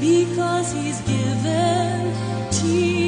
because he's given to you.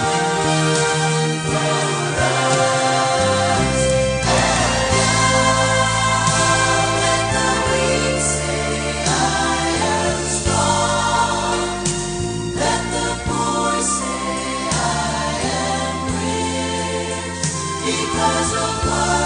was a world.